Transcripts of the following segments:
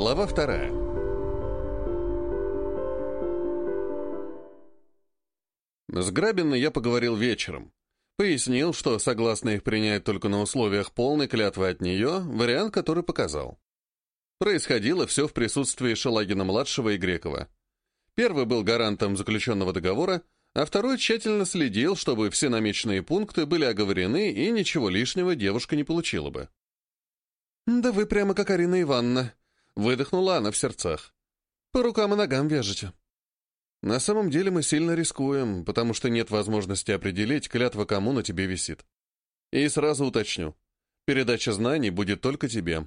Глава вторая. С Грабиной я поговорил вечером. Пояснил, что согласно их принять только на условиях полной клятвы от нее, вариант, который показал. Происходило все в присутствии Шелагина-младшего и Грекова. Первый был гарантом заключенного договора, а второй тщательно следил, чтобы все намеченные пункты были оговорены и ничего лишнего девушка не получила бы. «Да вы прямо как Арина Ивановна», — выдохнула она в сердцах. «По рукам и ногам вяжете». На самом деле мы сильно рискуем, потому что нет возможности определить, клятва кому на тебе висит. И сразу уточню. Передача знаний будет только тебе.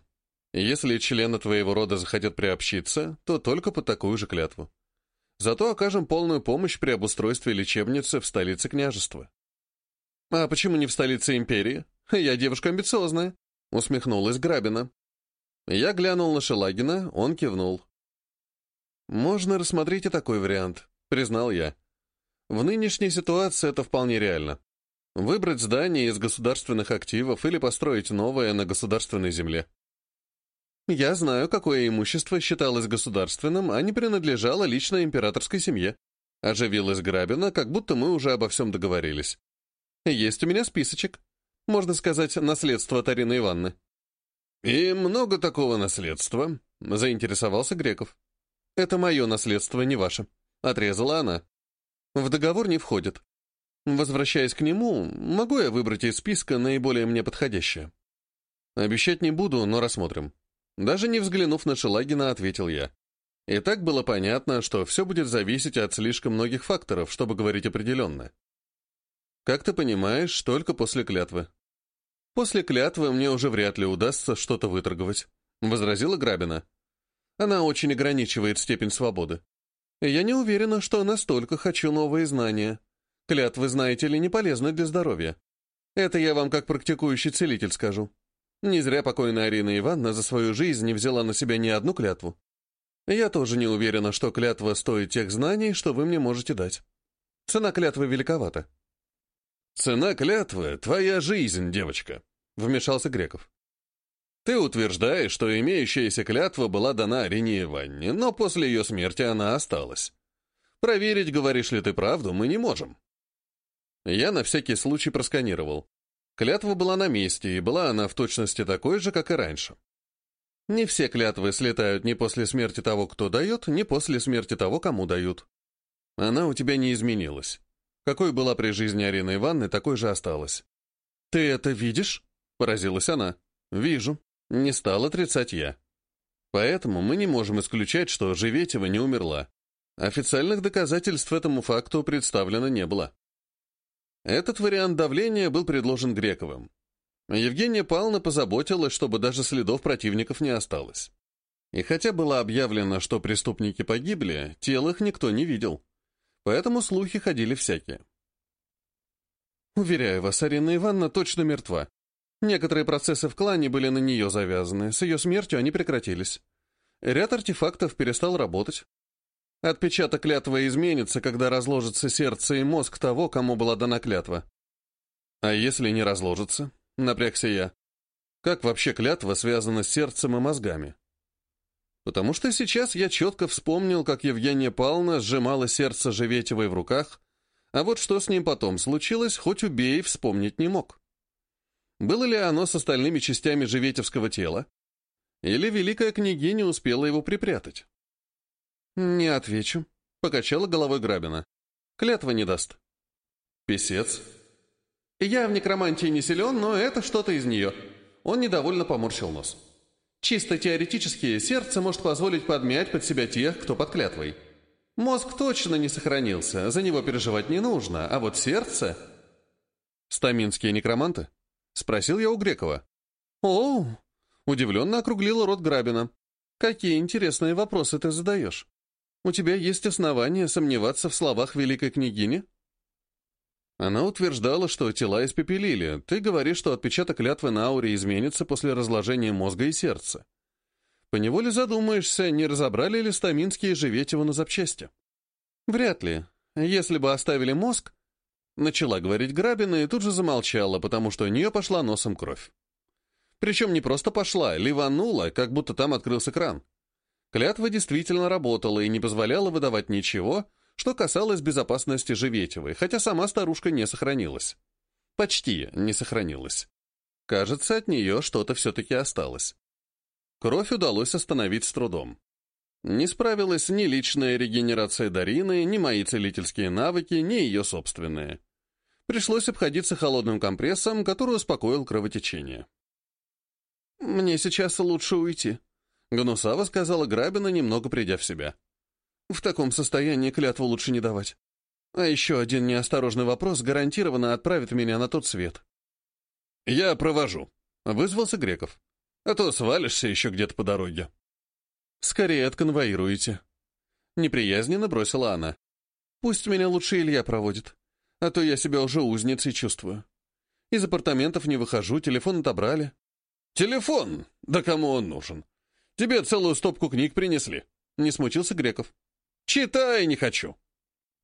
Если члены твоего рода захотят приобщиться, то только под такую же клятву. Зато окажем полную помощь при обустройстве лечебницы в столице княжества. «А почему не в столице империи? Я девушка амбициозная», — усмехнулась Грабина. Я глянул на Шелагина, он кивнул. «Можно рассмотреть и такой вариант», — признал я. «В нынешней ситуации это вполне реально. Выбрать здание из государственных активов или построить новое на государственной земле. Я знаю, какое имущество считалось государственным, а не принадлежало лично императорской семье. Оживилась Грабина, как будто мы уже обо всем договорились. Есть у меня списочек. Можно сказать, наследство Тарины Ивановны. «И много такого наследства?» — заинтересовался Греков. «Это мое наследство, не ваше», — отрезала она. «В договор не входит. Возвращаясь к нему, могу я выбрать из списка наиболее мне подходящее? Обещать не буду, но рассмотрим. Даже не взглянув на Шелагина, ответил я. И так было понятно, что все будет зависеть от слишком многих факторов, чтобы говорить определенно. Как ты понимаешь, только после клятвы. После клятвы мне уже вряд ли удастся что-то выторговать, возразила Грабина. Она очень ограничивает степень свободы. Я не уверена, что настолько хочу новые знания. Клятвы, знаете ли, не полезны для здоровья. Это я вам как практикующий целитель скажу. Не зря покойная Арина Ивановна за свою жизнь не взяла на себя ни одну клятву. Я тоже не уверена, что клятва стоит тех знаний, что вы мне можете дать. Цена клятвы великовата. «Цена клятвы — твоя жизнь, девочка», — вмешался Греков. «Ты утверждаешь, что имеющаяся клятва была дана Арине Ивановне, но после ее смерти она осталась. Проверить, говоришь ли ты правду, мы не можем». Я на всякий случай просканировал. Клятва была на месте, и была она в точности такой же, как и раньше. Не все клятвы слетают ни после смерти того, кто дает, ни после смерти того, кому дают. Она у тебя не изменилась. Какой была при жизни Арины Ивановны, такой же осталась. «Ты это видишь?» — поразилась она. «Вижу. Не стал отрицать я. Поэтому мы не можем исключать, что Живетева не умерла. Официальных доказательств этому факту представлено не было. Этот вариант давления был предложен Грековым. Евгения Павловна позаботилась, чтобы даже следов противников не осталось. И хотя было объявлено, что преступники погибли, тел их никто не видел. Поэтому слухи ходили всякие. Уверяю вас, Арина Ивановна точно мертва. Некоторые процессы в клане были на нее завязаны, с ее смертью они прекратились. Ряд артефактов перестал работать. Отпечаток клятвы изменится, когда разложится сердце и мозг того, кому была дана клятва. А если не разложится? Напрягся я. Как вообще клятва связана с сердцем и мозгами? Потому что сейчас я четко вспомнил, как Евгения Павловна сжимала сердце Живетевой в руках, а вот что с ним потом случилось, хоть убей, вспомнить не мог. Было ли оно с остальными частями Живетевского тела? Или великая княгиня успела его припрятать? «Не отвечу», — покачала головой Грабина. «Клятва не даст». «Песец?» «Я в некромантии не силен, но это что-то из нее». Он недовольно поморщил нос. «Чисто теоретически сердце может позволить подмять под себя тех, кто под клятвой. Мозг точно не сохранился, за него переживать не нужно, а вот сердце...» «Стаминские некроманты?» — спросил я у Грекова. «О!» — удивленно округлила рот Грабина. «Какие интересные вопросы ты задаешь?» У тебя есть основания сомневаться в словах великой княгини?» Она утверждала, что тела испепелили. Ты говоришь, что отпечаток клятвы на ауре изменится после разложения мозга и сердца. Поневоле задумаешься, не разобрали ли стаминские Живетева на запчасти. Вряд ли. Если бы оставили мозг... Начала говорить Грабина и тут же замолчала, потому что у нее пошла носом кровь. Причем не просто пошла, ливанула, как будто там открылся кран. Клятва действительно работала и не позволяла выдавать ничего, что касалось безопасности Живетевой, хотя сама старушка не сохранилась. Почти не сохранилась. Кажется, от нее что-то все-таки осталось. Кровь удалось остановить с трудом. Не справилась ни личная регенерация Дарины, ни мои целительские навыки, ни ее собственные. Пришлось обходиться холодным компрессом, который успокоил кровотечение. «Мне сейчас лучше уйти», — Гнусава сказала Грабина, немного придя в себя. «В таком состоянии клятву лучше не давать. А еще один неосторожный вопрос гарантированно отправит меня на тот свет». «Я провожу», — вызвался Греков. «А то свалишься еще где-то по дороге». «Скорее отконвоируете». Неприязненно бросила она. «Пусть меня лучше Илья проводит, а то я себя уже узницей чувствую. Из апартаментов не выхожу, телефон отобрали». «Телефон? Да кому он нужен? Тебе целую стопку книг принесли». Не смутился Греков. «Читай не хочу».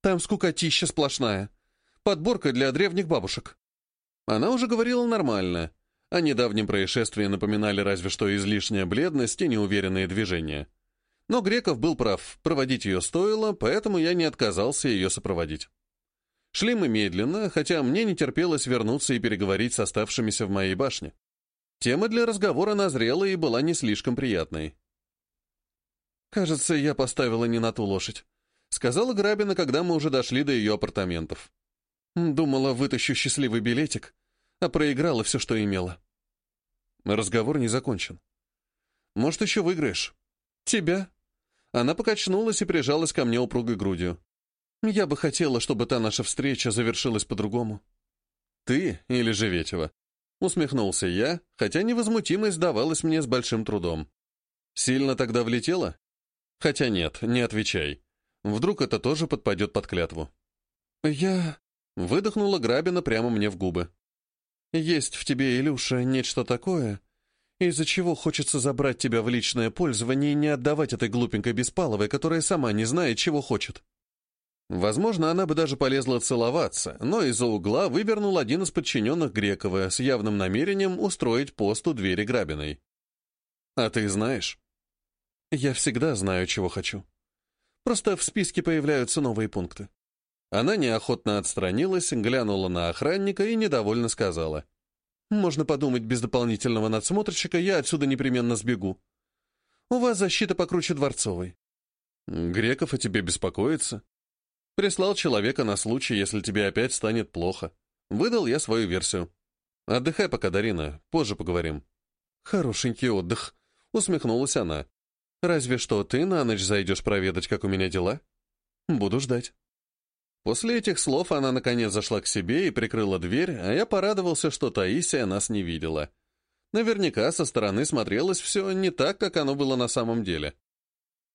«Там скукотища сплошная. Подборка для древних бабушек». Она уже говорила нормально, о недавнем происшествии напоминали разве что излишняя бледность и неуверенные движения. Но Греков был прав, проводить ее стоило, поэтому я не отказался ее сопроводить. Шли мы медленно, хотя мне не терпелось вернуться и переговорить с оставшимися в моей башне. Тема для разговора назрела и была не слишком приятной. «Кажется, я поставила не на ту лошадь», — сказала Грабина, когда мы уже дошли до ее апартаментов. Думала, вытащу счастливый билетик, а проиграла все, что имела. Разговор не закончен. Может, еще выиграешь? Тебя? Она покачнулась и прижалась ко мне упругой грудью. Я бы хотела, чтобы та наша встреча завершилась по-другому. Ты или Живетева? Усмехнулся я, хотя невозмутимость давалась мне с большим трудом. Сильно тогда влетела? Хотя нет, не отвечай. Вдруг это тоже подпадет под клятву. Я... Выдохнула Грабина прямо мне в губы. Есть в тебе, Илюша, нечто такое, из-за чего хочется забрать тебя в личное пользование и не отдавать этой глупенькой Беспаловой, которая сама не знает, чего хочет. Возможно, она бы даже полезла целоваться, но из-за угла вывернул один из подчиненных Грекова с явным намерением устроить пост у двери Грабиной. «А ты знаешь?» «Я всегда знаю, чего хочу. Просто в списке появляются новые пункты. Она неохотно отстранилась, глянула на охранника и недовольно сказала. «Можно подумать, без дополнительного надсмотрщика я отсюда непременно сбегу. У вас защита покруче Дворцовой». «Греков о тебе беспокоится?» «Прислал человека на случай, если тебе опять станет плохо. Выдал я свою версию. Отдыхай пока, Дарина, позже поговорим». «Хорошенький отдых», — усмехнулась она. «Разве что ты на ночь зайдешь проведать, как у меня дела?» «Буду ждать». После этих слов она наконец зашла к себе и прикрыла дверь, а я порадовался, что Таисия нас не видела. Наверняка со стороны смотрелось все не так, как оно было на самом деле.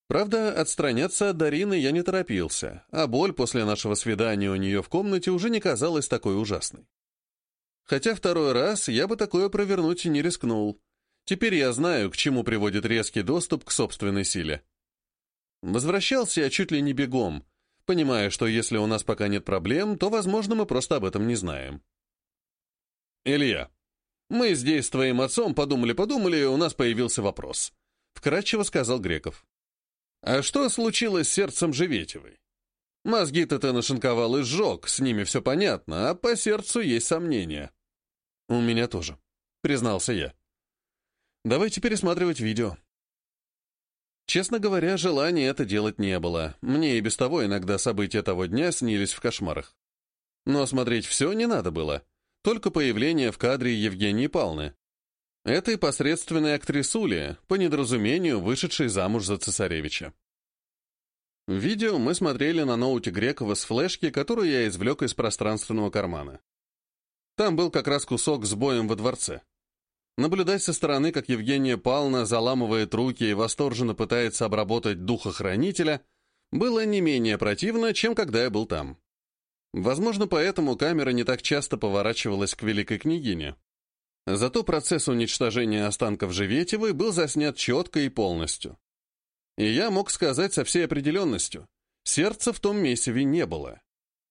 Правда, отстраняться от Дарины я не торопился, а боль после нашего свидания у нее в комнате уже не казалась такой ужасной. Хотя второй раз я бы такое провернуть не рискнул. Теперь я знаю, к чему приводит резкий доступ к собственной силе. Возвращался я чуть ли не бегом, понимая, что если у нас пока нет проблем, то, возможно, мы просто об этом не знаем. «Илья, мы здесь с твоим отцом подумали-подумали, и у нас появился вопрос», — вкратчиво сказал Греков. «А что случилось с сердцем Живетевой? Мозги-то ты нашинковал и сжег, с ними все понятно, а по сердцу есть сомнения». «У меня тоже», — признался я. «Давайте пересматривать видео». Честно говоря, желания это делать не было. Мне и без того иногда события того дня снились в кошмарах. Но смотреть все не надо было. Только появление в кадре Евгении Павловны. Этой посредственной актрисули, по недоразумению, вышедшей замуж за цесаревича. Видео мы смотрели на ноуте Грекова с флешки, которую я извлек из пространственного кармана. Там был как раз кусок с боем во дворце. Наблюдать со стороны, как Евгения Павловна заламывает руки и восторженно пытается обработать духа хранителя, было не менее противно, чем когда я был там. Возможно, поэтому камера не так часто поворачивалась к великой княгине. Зато процесс уничтожения останков Живетевой был заснят четко и полностью. И я мог сказать со всей определенностью, сердца в том месиве не было.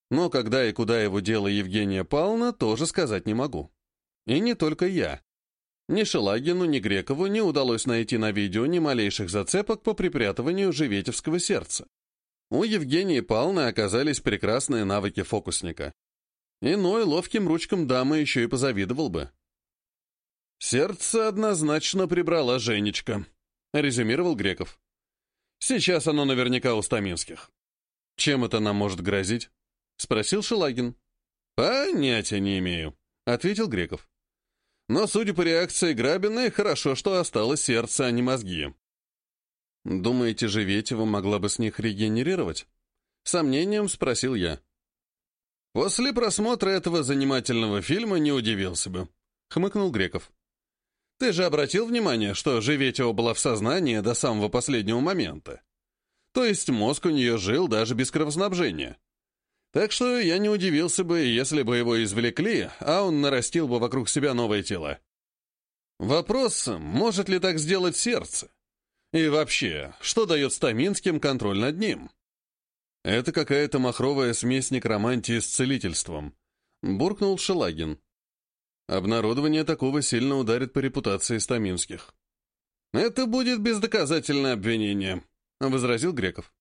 Но когда и куда его дело Евгения Павловна, тоже сказать не могу. И не только я. Ни Шелагину, ни Грекову не удалось найти на видео ни малейших зацепок по припрятыванию живетевского сердца. У Евгении Павловны оказались прекрасные навыки фокусника. Иной ловким ручкам дамы еще и позавидовал бы. «Сердце однозначно прибрала Женечка», — резюмировал Греков. «Сейчас оно наверняка у Стаминских». «Чем это нам может грозить?» — спросил Шелагин. «Понятия не имею», — ответил Греков. «Но, судя по реакции Грабиной, хорошо, что осталось сердце, а не мозги». «Думаете, Живетева могла бы с них регенерировать?» Сомнением спросил я. «После просмотра этого занимательного фильма не удивился бы», — хмыкнул Греков. «Ты же обратил внимание, что Живетева была в сознании до самого последнего момента? То есть мозг у нее жил даже без кровоснабжения. Так что я не удивился бы, если бы его извлекли, а он нарастил бы вокруг себя новое тело. Вопрос, может ли так сделать сердце? И вообще, что дает Стаминским контроль над ним? Это какая-то махровая смесь некромантии с целительством. Буркнул Шелагин. Обнародование такого сильно ударит по репутации Стаминских. «Это будет бездоказательное обвинение», — возразил Греков.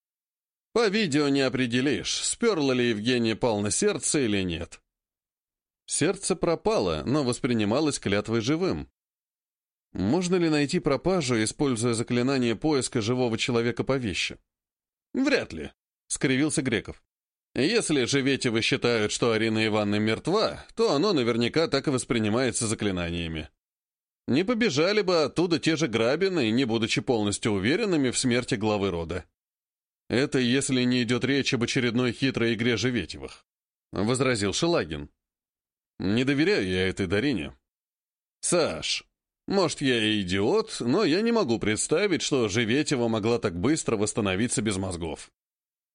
По видео не определишь, сперла ли Евгения Павловна сердце или нет. Сердце пропало, но воспринималось клятвой живым. Можно ли найти пропажу, используя заклинание поиска живого человека по вещи? Вряд ли, — скривился Греков. Если Живетевы считают, что Арина Ивановна мертва, то оно наверняка так и воспринимается заклинаниями. Не побежали бы оттуда те же грабины, не будучи полностью уверенными в смерти главы рода. Это если не идет речь об очередной хитрой игре Живетевых», — возразил Шелагин. «Не доверяю я этой Дарине». «Саш, может, я и идиот, но я не могу представить, что Живетева могла так быстро восстановиться без мозгов.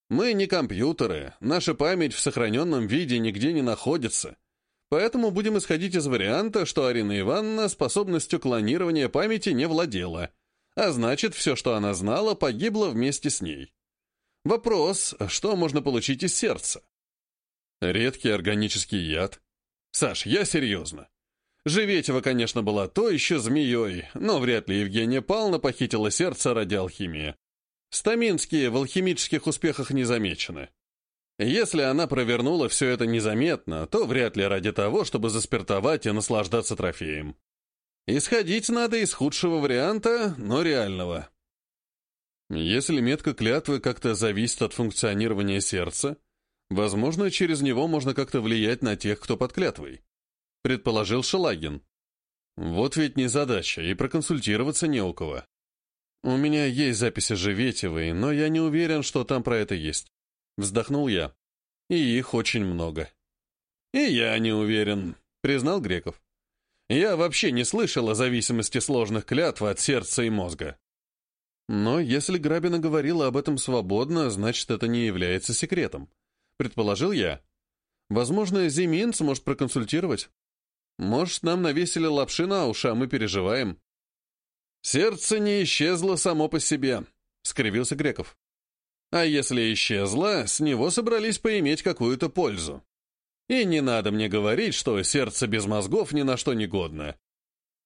Мы не компьютеры, наша память в сохраненном виде нигде не находится, поэтому будем исходить из варианта, что Арина Ивановна способностью клонирования памяти не владела, а значит, все, что она знала, погибло вместе с ней. Вопрос, что можно получить из сердца? Редкий органический яд. Саш, я серьезно. Живетева, конечно, была то еще змеей, но вряд ли Евгения Павловна похитила сердце ради алхимии. Стаминские в алхимических успехах не замечены. Если она провернула все это незаметно, то вряд ли ради того, чтобы заспиртовать и наслаждаться трофеем. Исходить надо из худшего варианта, но реального. Если метка клятвы как-то зависит от функционирования сердца, возможно, через него можно как-то влиять на тех, кто под клятвой. Предположил Шелагин. Вот ведь не задача, и проконсультироваться не у кого. У меня есть записи Живетевой, но я не уверен, что там про это есть. Вздохнул я. И их очень много. И я не уверен, признал Греков. Я вообще не слышал о зависимости сложных клятв от сердца и мозга. Но если Грабина говорила об этом свободно, значит, это не является секретом. Предположил я. Возможно, Зимин сможет проконсультировать. Может, нам навесили лапши на уши, а мы переживаем. Сердце не исчезло само по себе, — скривился Греков. А если исчезло, с него собрались поиметь какую-то пользу. И не надо мне говорить, что сердце без мозгов ни на что не годно.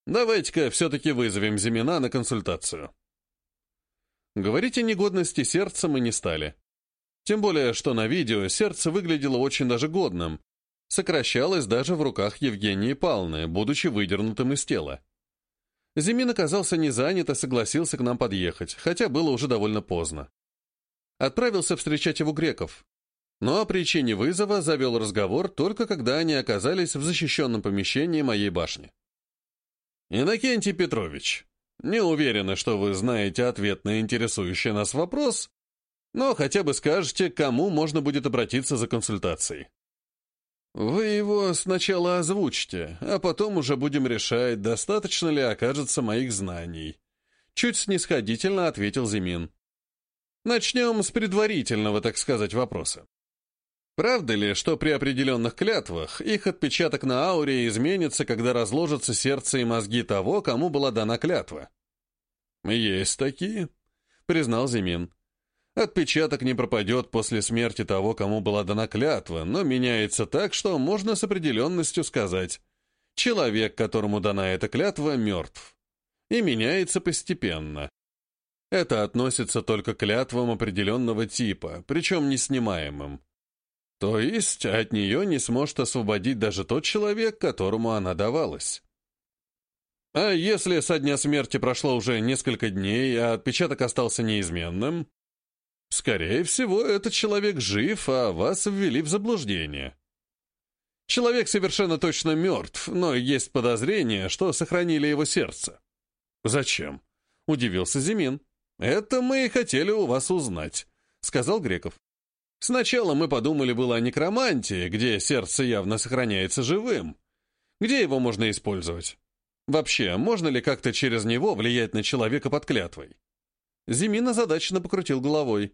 Давайте-ка все-таки вызовем Зимина на консультацию. Говорить о негодности сердца мы не стали. Тем более, что на видео сердце выглядело очень даже годным. Сокращалось даже в руках Евгении Павловны, будучи выдернутым из тела. Зимин оказался не занят и согласился к нам подъехать, хотя было уже довольно поздно. Отправился встречать его греков. Но о причине вызова завел разговор только когда они оказались в защищенном помещении моей башни. «Иннокентий Петрович, не уверена, что вы знаете ответ на интересующий нас вопрос, но хотя бы скажете, кому можно будет обратиться за консультацией. Вы его сначала озвучьте, а потом уже будем решать, достаточно ли окажется моих знаний. Чуть снисходительно ответил Зимин. Начнем с предварительного, так сказать, вопроса. Правда ли, что при определенных клятвах их отпечаток на ауре изменится, когда разложатся сердце и мозги того, кому была дана клятва? «Есть такие», — признал Зимин. «Отпечаток не пропадет после смерти того, кому была дана клятва, но меняется так, что можно с определенностью сказать. Человек, которому дана эта клятва, мертв. И меняется постепенно. Это относится только к клятвам определенного типа, причем неснимаемым. То есть от нее не сможет освободить даже тот человек, которому она давалась. А если со дня смерти прошло уже несколько дней, а отпечаток остался неизменным? Скорее всего, этот человек жив, а вас ввели в заблуждение. Человек совершенно точно мертв, но есть подозрение, что сохранили его сердце. «Зачем?» — удивился Зимин. «Это мы и хотели у вас узнать», — сказал Греков. «Сначала мы подумали было о некромантии, где сердце явно сохраняется живым. Где его можно использовать? Вообще, можно ли как-то через него влиять на человека под клятвой?» Зимин озадаченно покрутил головой.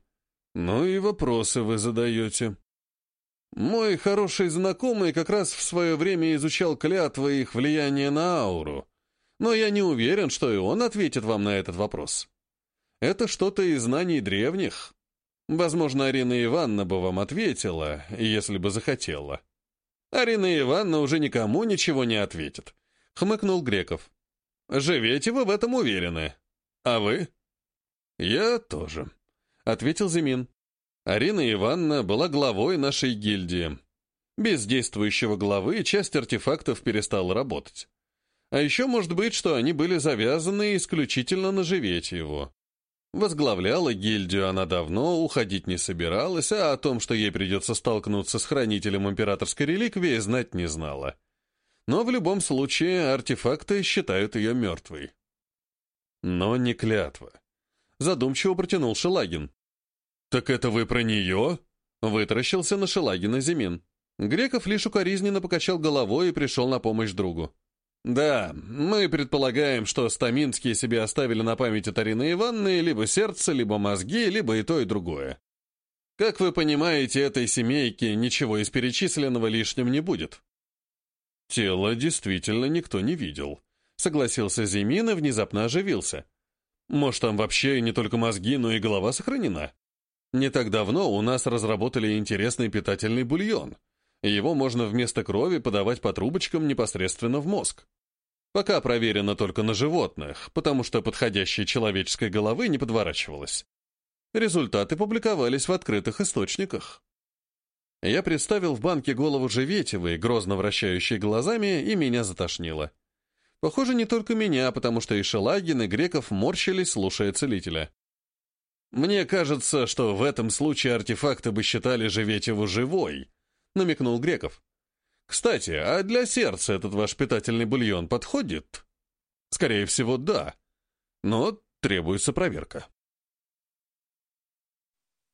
«Ну и вопросы вы задаете». «Мой хороший знакомый как раз в свое время изучал клятвы и их влияние на ауру, но я не уверен, что и он ответит вам на этот вопрос». Это что-то из знаний древних. Возможно, Арина Ивановна бы вам ответила, если бы захотела. Арина Ивановна уже никому ничего не ответит, — хмыкнул Греков. Живете вы в этом уверены. А вы? Я тоже, — ответил Зимин. Арина Ивановна была главой нашей гильдии. Без действующего главы часть артефактов перестала работать. А еще может быть, что они были завязаны исключительно на его. Возглавляла гильдию она давно, уходить не собиралась, а о том, что ей придется столкнуться с хранителем императорской реликвии, знать не знала. Но в любом случае артефакты считают ее мертвой. Но не клятва. Задумчиво протянул Шелагин. «Так это вы про нее?» Вытаращился на Шелагина Зимин. Греков лишь укоризненно покачал головой и пришел на помощь другу. Да, мы предполагаем, что Стаминские себе оставили на память от Арины Ивановны либо сердце, либо мозги, либо и то, и другое. Как вы понимаете, этой семейке ничего из перечисленного лишним не будет. Тело действительно никто не видел. Согласился Зимин и внезапно оживился. Может, там вообще не только мозги, но и голова сохранена? Не так давно у нас разработали интересный питательный бульон. Его можно вместо крови подавать по трубочкам непосредственно в мозг. Пока проверено только на животных, потому что подходящей человеческой головы не подворачивалось. Результаты публиковались в открытых источниках. Я представил в банке голову Живетевой, грозно вращающей глазами, и меня затошнило. Похоже, не только меня, потому что и Шелагин, и Греков морщились, слушая целителя. «Мне кажется, что в этом случае артефакты бы считали Живетеву живой», — намекнул Греков. Кстати, а для сердца этот ваш питательный бульон подходит? Скорее всего, да. Но требуется проверка.